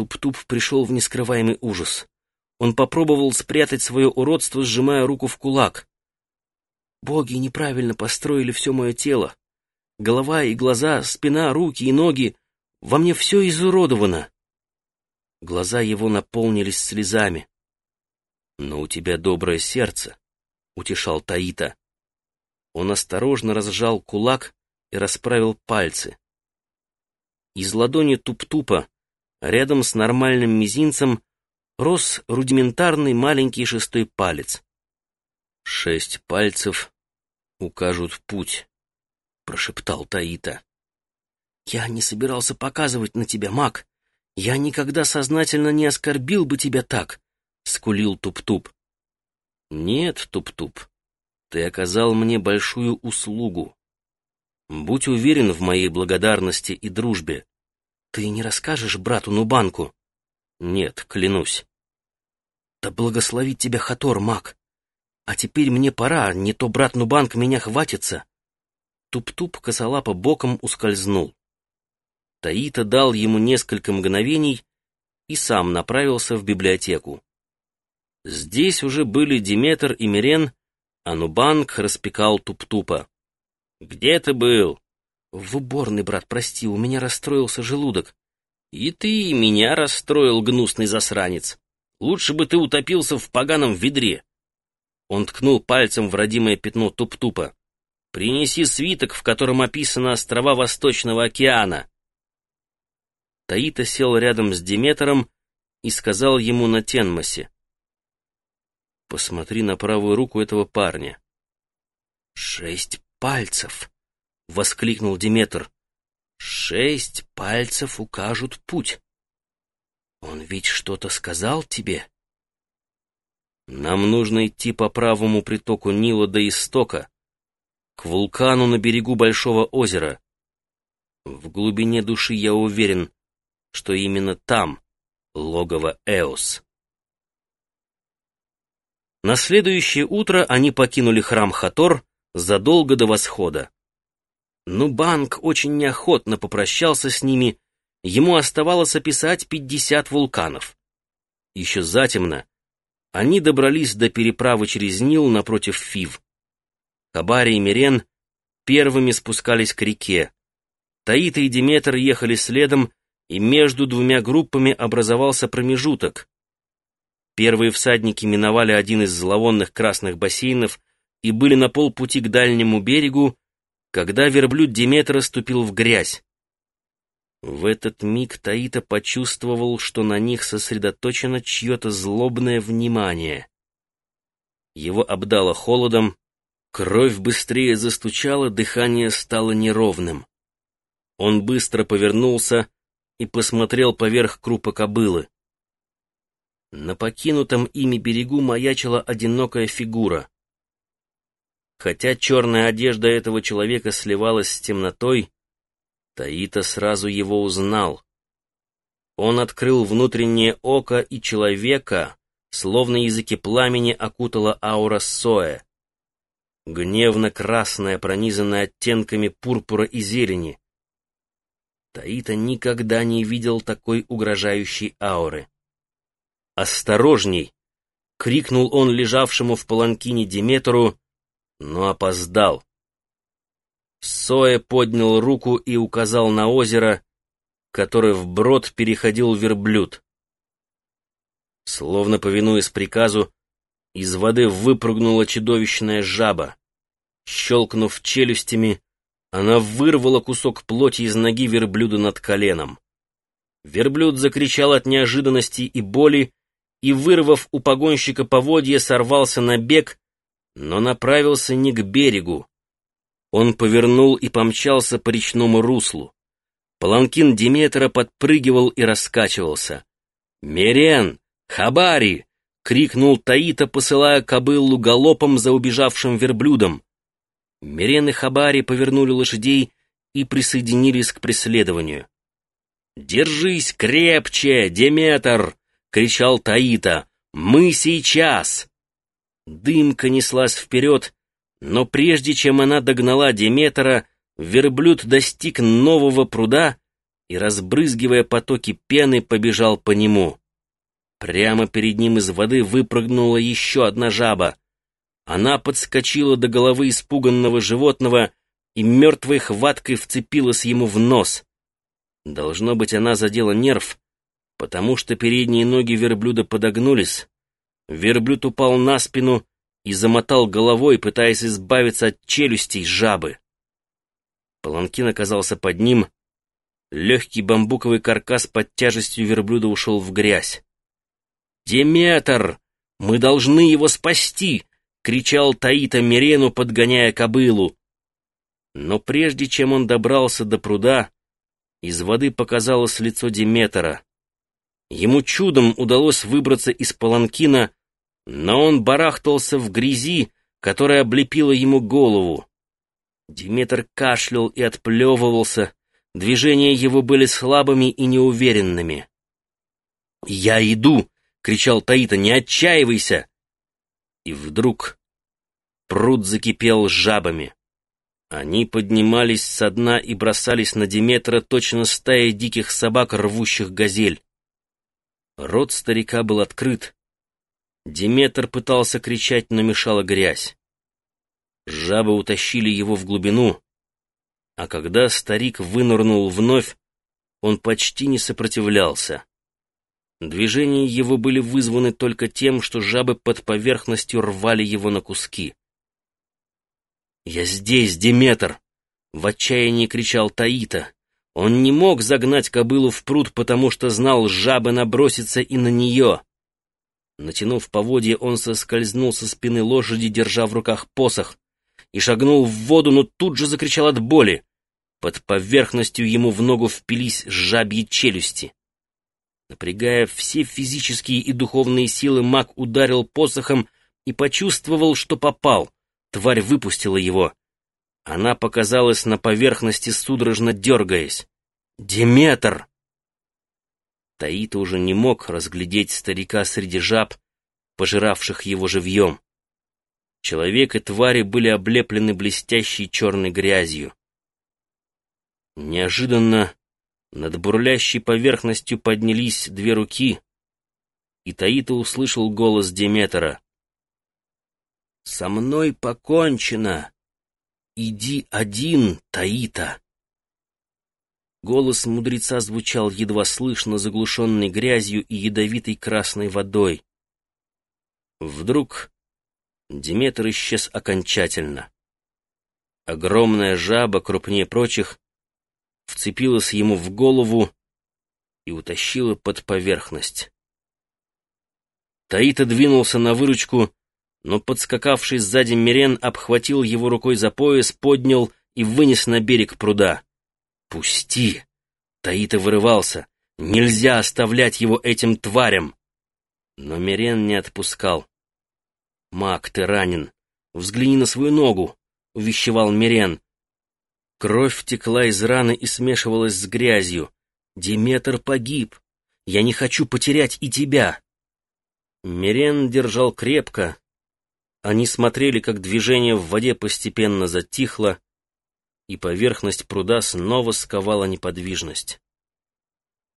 Туп-туп пришел в нескрываемый ужас. Он попробовал спрятать свое уродство, сжимая руку в кулак. Боги неправильно построили все мое тело. Голова и глаза, спина, руки и ноги. Во мне все изуродовано. Глаза его наполнились слезами. «Но у тебя доброе сердце», — утешал Таита. Он осторожно разжал кулак и расправил пальцы. Из ладони Туп-Тупа, рядом с нормальным мизинцем, рос рудиментарный маленький шестой палец. «Шесть пальцев укажут путь», — прошептал Таита. «Я не собирался показывать на тебя, маг. Я никогда сознательно не оскорбил бы тебя так», — скулил Туп-Туп. «Нет, Туп-Туп, ты оказал мне большую услугу. Будь уверен в моей благодарности и дружбе. Ты не расскажешь брату Нубанку? Нет, клянусь. Да благословит тебя Хатор, маг. А теперь мне пора, не то брат Нубанк меня хватится. Туп-туп косолапо боком ускользнул. Таита дал ему несколько мгновений и сам направился в библиотеку. Здесь уже были Диметр и Мирен, а Нубанк распекал Туп-тупа. «Где ты был?» «В уборной, брат, прости, у меня расстроился желудок». «И ты меня расстроил, гнусный засранец. Лучше бы ты утопился в поганом ведре». Он ткнул пальцем в родимое пятно Туп-тупа. «Принеси свиток, в котором описаны острова Восточного океана». Таита сел рядом с Диметром и сказал ему на Тенмосе. «Посмотри на правую руку этого парня». «Шесть пальцев!» — воскликнул Диметр. «Шесть пальцев укажут путь. Он ведь что-то сказал тебе?» «Нам нужно идти по правому притоку Нила до истока, к вулкану на берегу Большого озера. В глубине души я уверен, что именно там логово Эос». На следующее утро они покинули храм Хатор задолго до восхода. Но банк очень неохотно попрощался с ними, ему оставалось описать пятьдесят вулканов. Еще затемно они добрались до переправы через Нил напротив Фив. Кабари и Мирен первыми спускались к реке. Таита и Диметр ехали следом, и между двумя группами образовался промежуток. Первые всадники миновали один из зловонных красных бассейнов и были на полпути к дальнему берегу, когда верблюд Диметра ступил в грязь. В этот миг Таита почувствовал, что на них сосредоточено чье-то злобное внимание. Его обдало холодом, кровь быстрее застучала, дыхание стало неровным. Он быстро повернулся и посмотрел поверх крупа кобылы. На покинутом ими берегу маячила одинокая фигура. Хотя черная одежда этого человека сливалась с темнотой, Таита сразу его узнал. Он открыл внутреннее око, и человека, словно языки пламени, окутала аура Соэ. Гневно-красная, пронизанная оттенками пурпура и зелени. Таита никогда не видел такой угрожающей ауры. «Осторожней!» — крикнул он лежавшему в паланкине Диметру, но опоздал. Соя поднял руку и указал на озеро, которое вброд переходил верблюд. Словно повинуясь приказу, из воды выпрыгнула чудовищная жаба. Щелкнув челюстями, она вырвала кусок плоти из ноги верблюда над коленом. Верблюд закричал от неожиданности и боли, и, вырвав у погонщика поводья, сорвался на бег, но направился не к берегу. Он повернул и помчался по речному руслу. Паланкин Диметра подпрыгивал и раскачивался. «Мерен! Хабари!» — крикнул Таита, посылая кобылу галопом за убежавшим верблюдом. Мерен и Хабари повернули лошадей и присоединились к преследованию. «Держись крепче, Деметр!» — кричал Таита. «Мы сейчас!» Дымка неслась вперед, но прежде чем она догнала Деметра, верблюд достиг нового пруда и, разбрызгивая потоки пены, побежал по нему. Прямо перед ним из воды выпрыгнула еще одна жаба. Она подскочила до головы испуганного животного и мертвой хваткой вцепилась ему в нос. Должно быть, она задела нерв, потому что передние ноги верблюда подогнулись. Верблюд упал на спину и замотал головой, пытаясь избавиться от челюстей жабы. Паланкин оказался под ним. Легкий бамбуковый каркас под тяжестью верблюда ушел в грязь. «Деметр! Мы должны его спасти!» — кричал Таита Мирену, подгоняя кобылу. Но прежде чем он добрался до пруда, из воды показалось лицо Деметра. Ему чудом удалось выбраться из паланкина, но он барахтался в грязи, которая облепила ему голову. Диметр кашлял и отплевывался, движения его были слабыми и неуверенными. «Я иду!» — кричал Таита, «не отчаивайся!» И вдруг пруд закипел жабами. Они поднимались со дна и бросались на Диметра точно стая диких собак, рвущих газель. Рот старика был открыт. Диметр пытался кричать, но мешала грязь. Жабы утащили его в глубину, а когда старик вынырнул вновь, он почти не сопротивлялся. Движения его были вызваны только тем, что жабы под поверхностью рвали его на куски. «Я здесь, Диметр!» — в отчаянии кричал Таита. Он не мог загнать кобылу в пруд, потому что знал, жабы набросятся и на нее. Натянув поводье, он соскользнул со спины лошади, держа в руках посох, и шагнул в воду, но тут же закричал от боли. Под поверхностью ему в ногу впились жабьи челюсти. Напрягая все физические и духовные силы, маг ударил посохом и почувствовал, что попал. Тварь выпустила его. Она показалась на поверхности, судорожно дергаясь. «Деметр!» Таита уже не мог разглядеть старика среди жаб, пожиравших его живьем. Человек и твари были облеплены блестящей черной грязью. Неожиданно над бурлящей поверхностью поднялись две руки, и Таита услышал голос Деметра. «Со мной покончено! Иди один, Таита!» Голос мудреца звучал едва слышно, заглушенный грязью и ядовитой красной водой. Вдруг Диметр исчез окончательно. Огромная жаба, крупнее прочих, вцепилась ему в голову и утащила под поверхность. Таита двинулся на выручку, но подскакавший сзади Мирен обхватил его рукой за пояс, поднял и вынес на берег пруда. «Пусти!» Таита вырывался. «Нельзя оставлять его этим тварям!» Но Мирен не отпускал. «Мак, ты ранен. Взгляни на свою ногу!» — увещевал Мирен. Кровь текла из раны и смешивалась с грязью. Диметр погиб. Я не хочу потерять и тебя. Мирен держал крепко. Они смотрели, как движение в воде постепенно затихло, и поверхность пруда снова сковала неподвижность.